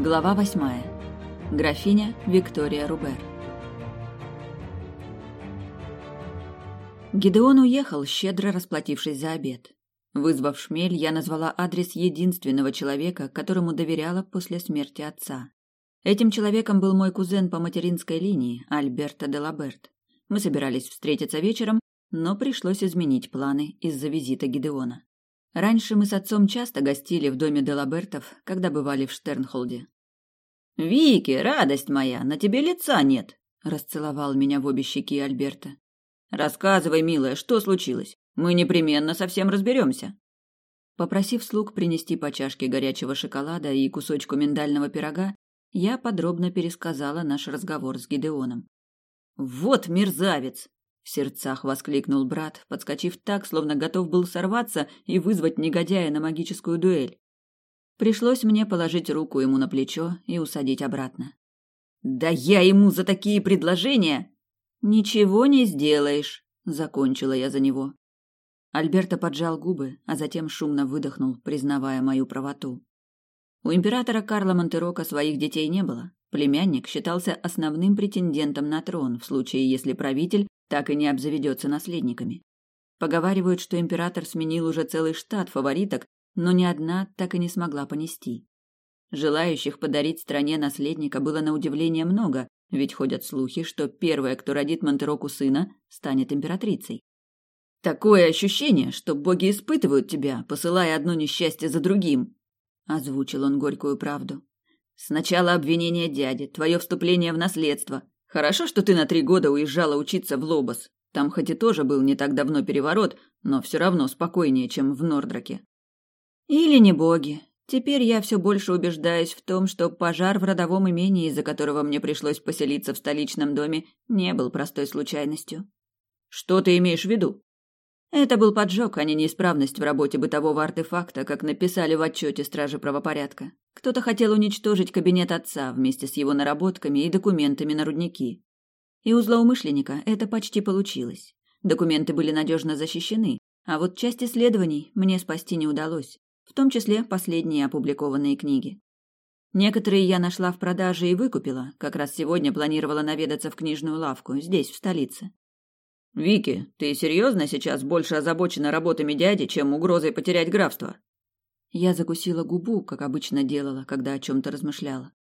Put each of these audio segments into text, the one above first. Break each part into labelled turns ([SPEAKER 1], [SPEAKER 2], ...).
[SPEAKER 1] Глава восьмая. Графиня Виктория Рубер. Гидеон уехал, щедро расплатившись за обед. Вызвав шмель, я назвала адрес единственного человека, которому доверяла после смерти отца. Этим человеком был мой кузен по материнской линии, Альберто де Лаберт. Мы собирались встретиться вечером, но пришлось изменить планы из-за визита Гидеона. Раньше мы с отцом часто гостили в доме Делабертов, когда бывали в Штернхолде.
[SPEAKER 2] «Вики, радость моя, на тебе лица нет!» – расцеловал меня в обе щеки Альберта. «Рассказывай, милая, что случилось? Мы непременно совсем разберемся».
[SPEAKER 1] Попросив слуг принести по чашке горячего шоколада и кусочку миндального пирога, я подробно пересказала наш разговор с Гидеоном.
[SPEAKER 2] «Вот мерзавец!» В сердцах воскликнул брат, подскочив так, словно готов был сорваться и вызвать негодяя на магическую дуэль.
[SPEAKER 1] Пришлось мне положить руку ему на плечо и усадить обратно.
[SPEAKER 2] Да я ему за такие предложения
[SPEAKER 1] ничего не сделаешь, закончила я за него. Альберто поджал губы, а затем шумно выдохнул, признавая мою правоту. У императора Карла Монтерока своих детей не было. Племянник считался основным претендентом на трон в случае, если правитель так и не обзаведется наследниками. Поговаривают, что император сменил уже целый штат фавориток, но ни одна так и не смогла понести. Желающих подарить стране наследника было на удивление много, ведь ходят слухи, что первая, кто родит Монтероку сына, станет императрицей.
[SPEAKER 2] Такое ощущение, что боги испытывают тебя, посылая одно несчастье за другим, озвучил он горькую правду. Сначала обвинение дяди, твое вступление в наследство, Хорошо, что ты на три года уезжала учиться в Лобос. Там хоть и тоже был не так давно переворот, но все равно спокойнее, чем в Нордраке.
[SPEAKER 1] Или не боги. Теперь я все больше убеждаюсь в том, что пожар в родовом имении, из-за которого мне пришлось поселиться в столичном доме, не был простой случайностью.
[SPEAKER 2] Что ты имеешь в виду?
[SPEAKER 1] Это был поджог, а не неисправность в работе бытового артефакта, как написали в отчете Стражи правопорядка. Кто-то хотел уничтожить кабинет отца вместе с его наработками и документами на рудники. И у злоумышленника это почти получилось. Документы были надежно защищены, а вот часть исследований мне спасти не удалось, в том числе последние опубликованные книги. Некоторые я нашла в продаже и выкупила, как раз сегодня планировала наведаться в книжную лавку, здесь, в столице.
[SPEAKER 2] «Вики, ты серьезно сейчас больше озабочена работами дяди, чем угрозой потерять графство?»
[SPEAKER 1] Я закусила губу, как обычно делала, когда о чем-то размышляла.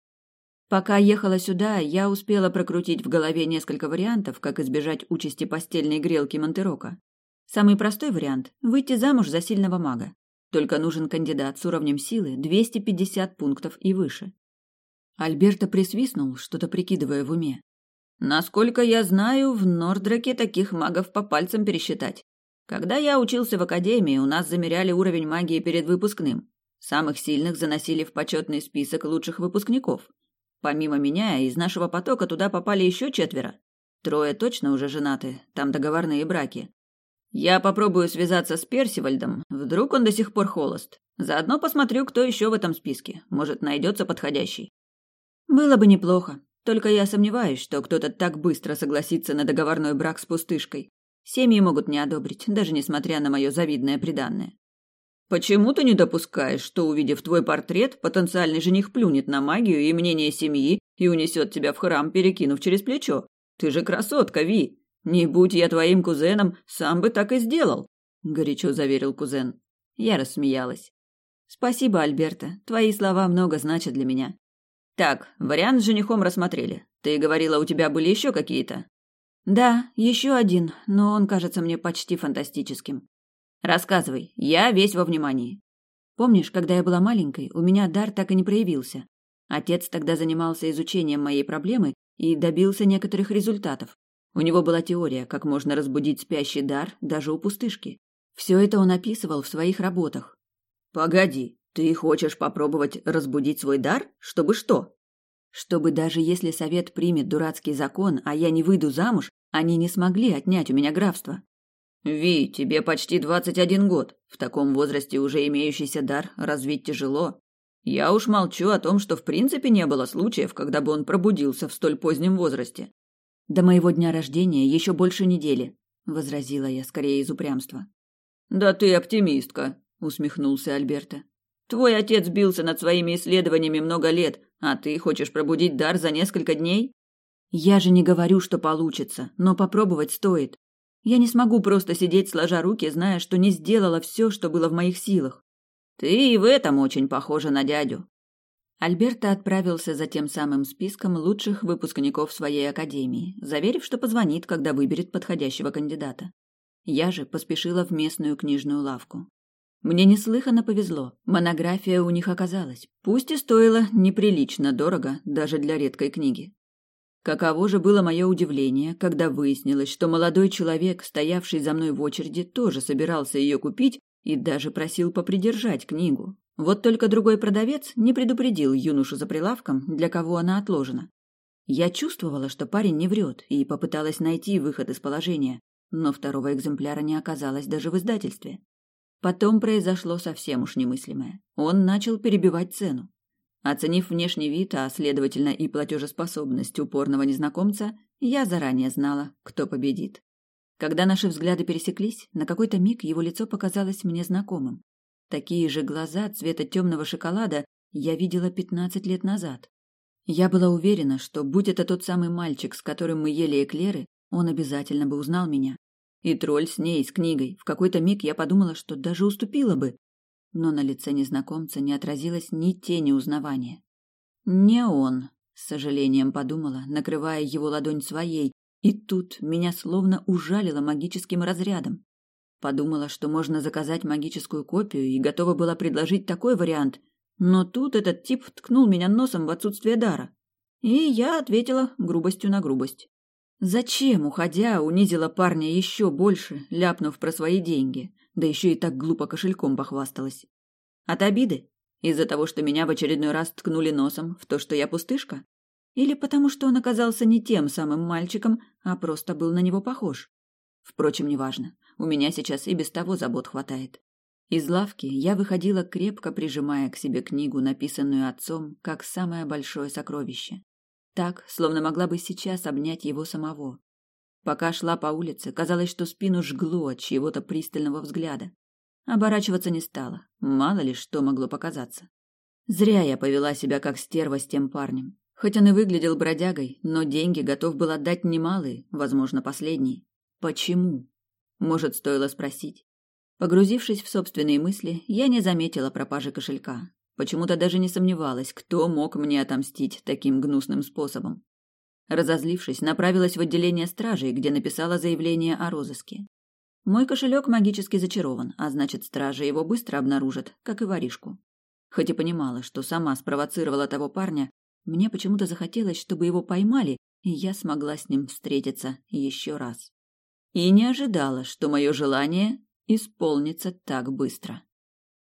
[SPEAKER 1] Пока ехала сюда, я успела прокрутить в голове несколько вариантов, как избежать участи постельной грелки Монтерока. Самый простой вариант – выйти замуж за сильного мага. Только нужен кандидат с уровнем силы 250 пунктов и выше. Альберто присвистнул, что-то прикидывая в уме.
[SPEAKER 2] Насколько я знаю, в Нордраке таких магов по пальцам пересчитать. Когда я учился в академии, у нас замеряли уровень магии перед выпускным. Самых сильных заносили в почетный список лучших выпускников. Помимо меня, из нашего потока туда попали еще четверо. Трое точно уже женаты, там договорные браки. Я попробую связаться с Персивальдом, вдруг он до сих пор холост. Заодно посмотрю, кто еще в этом списке. Может, найдется подходящий.
[SPEAKER 1] Было бы неплохо. Только я сомневаюсь, что кто-то так быстро согласится на договорной брак с пустышкой. Семьи могут не одобрить, даже несмотря на мое завидное преданное.
[SPEAKER 2] Почему ты не допускаешь, что, увидев твой портрет, потенциальный жених плюнет на магию и мнение семьи и унесет тебя в храм, перекинув через плечо? Ты же красотка, Ви! Не будь я твоим кузеном, сам бы так и сделал, горячо заверил кузен.
[SPEAKER 1] Я рассмеялась. Спасибо, Альберта. Твои слова много значат для меня.
[SPEAKER 2] Так, вариант с женихом рассмотрели. Ты говорила, у тебя были еще какие-то?
[SPEAKER 1] Да, еще один, но он кажется мне почти фантастическим.
[SPEAKER 2] Рассказывай, я весь во внимании.
[SPEAKER 1] Помнишь, когда я была маленькой, у меня дар так и не проявился. Отец тогда занимался изучением моей проблемы и добился некоторых результатов. У него была теория, как можно разбудить спящий дар даже у пустышки. Все это он описывал в своих работах.
[SPEAKER 2] Погоди, ты хочешь попробовать разбудить свой дар? Чтобы что?
[SPEAKER 1] Чтобы даже если совет примет дурацкий закон, а я не выйду замуж, они не смогли отнять у меня графство.
[SPEAKER 2] Ви, тебе почти двадцать один год. В таком возрасте уже имеющийся дар развить тяжело. Я уж молчу о том, что в принципе не было случаев, когда бы он пробудился в столь позднем возрасте.
[SPEAKER 1] До моего дня рождения еще больше недели, возразила я скорее из упрямства.
[SPEAKER 2] Да ты оптимистка, усмехнулся Альберта. Твой отец бился над своими исследованиями много лет, а ты хочешь пробудить дар за несколько дней?
[SPEAKER 1] Я же не говорю, что получится, но попробовать стоит. Я не смогу просто сидеть сложа руки, зная, что не сделала все, что было в моих силах.
[SPEAKER 2] Ты и в этом очень похожа на дядю.
[SPEAKER 1] Альберто отправился за тем самым списком лучших выпускников своей академии, заверив, что позвонит, когда выберет подходящего кандидата. Я же поспешила в местную книжную лавку. Мне неслыханно повезло. Монография у них оказалась, пусть и стоила неприлично дорого даже для редкой книги. Каково же было мое удивление, когда выяснилось, что молодой человек, стоявший за мной в очереди, тоже собирался ее купить и даже просил попридержать книгу. Вот только другой продавец не предупредил юношу за прилавком, для кого она отложена. Я чувствовала, что парень не врет, и попыталась найти выход из положения, но второго экземпляра не оказалось даже в издательстве. Потом произошло совсем уж немыслимое. Он начал перебивать цену. Оценив внешний вид, а следовательно и платежеспособность упорного незнакомца, я заранее знала, кто победит. Когда наши взгляды пересеклись, на какой-то миг его лицо показалось мне знакомым. Такие же глаза цвета темного шоколада я видела пятнадцать лет назад. Я была уверена, что, будь это тот самый мальчик, с которым мы ели эклеры, он обязательно бы узнал меня. И тролль с ней, с книгой. В какой-то миг я подумала, что даже уступила бы. Но на лице незнакомца не отразилось ни тени узнавания. «Не он», — с сожалением подумала, накрывая его ладонь своей, и тут меня словно ужалило магическим разрядом. Подумала, что можно заказать магическую копию, и готова была предложить такой вариант, но тут этот тип ткнул меня носом в отсутствие дара. И я ответила грубостью на грубость. Зачем, уходя, унизила парня еще больше, ляпнув про свои деньги, да еще и так глупо кошельком похвасталась? От обиды? Из-за того, что меня в очередной раз ткнули носом в то, что я пустышка? Или потому, что он оказался не тем самым мальчиком, а просто был на него похож? Впрочем, неважно. У меня сейчас и без того забот хватает. Из лавки я выходила крепко прижимая к себе книгу, написанную отцом, как самое большое сокровище. Так, словно могла бы сейчас обнять его самого. Пока шла по улице, казалось, что спину жгло от чьего-то пристального взгляда. Оборачиваться не стала, мало ли что могло показаться. Зря я повела себя как стерва с тем парнем. Хоть он и выглядел бродягой, но деньги готов был отдать немалые, возможно, последние. Почему? Может, стоило спросить. Погрузившись в собственные мысли, я не заметила пропажи кошелька. Почему-то даже не сомневалась, кто мог мне отомстить таким гнусным способом. Разозлившись, направилась в отделение стражей, где написала заявление о розыске. Мой кошелек магически зачарован, а значит, стражи его быстро обнаружат, как и воришку. Хоть и понимала, что сама спровоцировала того парня, мне почему-то захотелось, чтобы его поймали, и я смогла с ним встретиться еще раз. И не ожидала, что мое желание исполнится так быстро.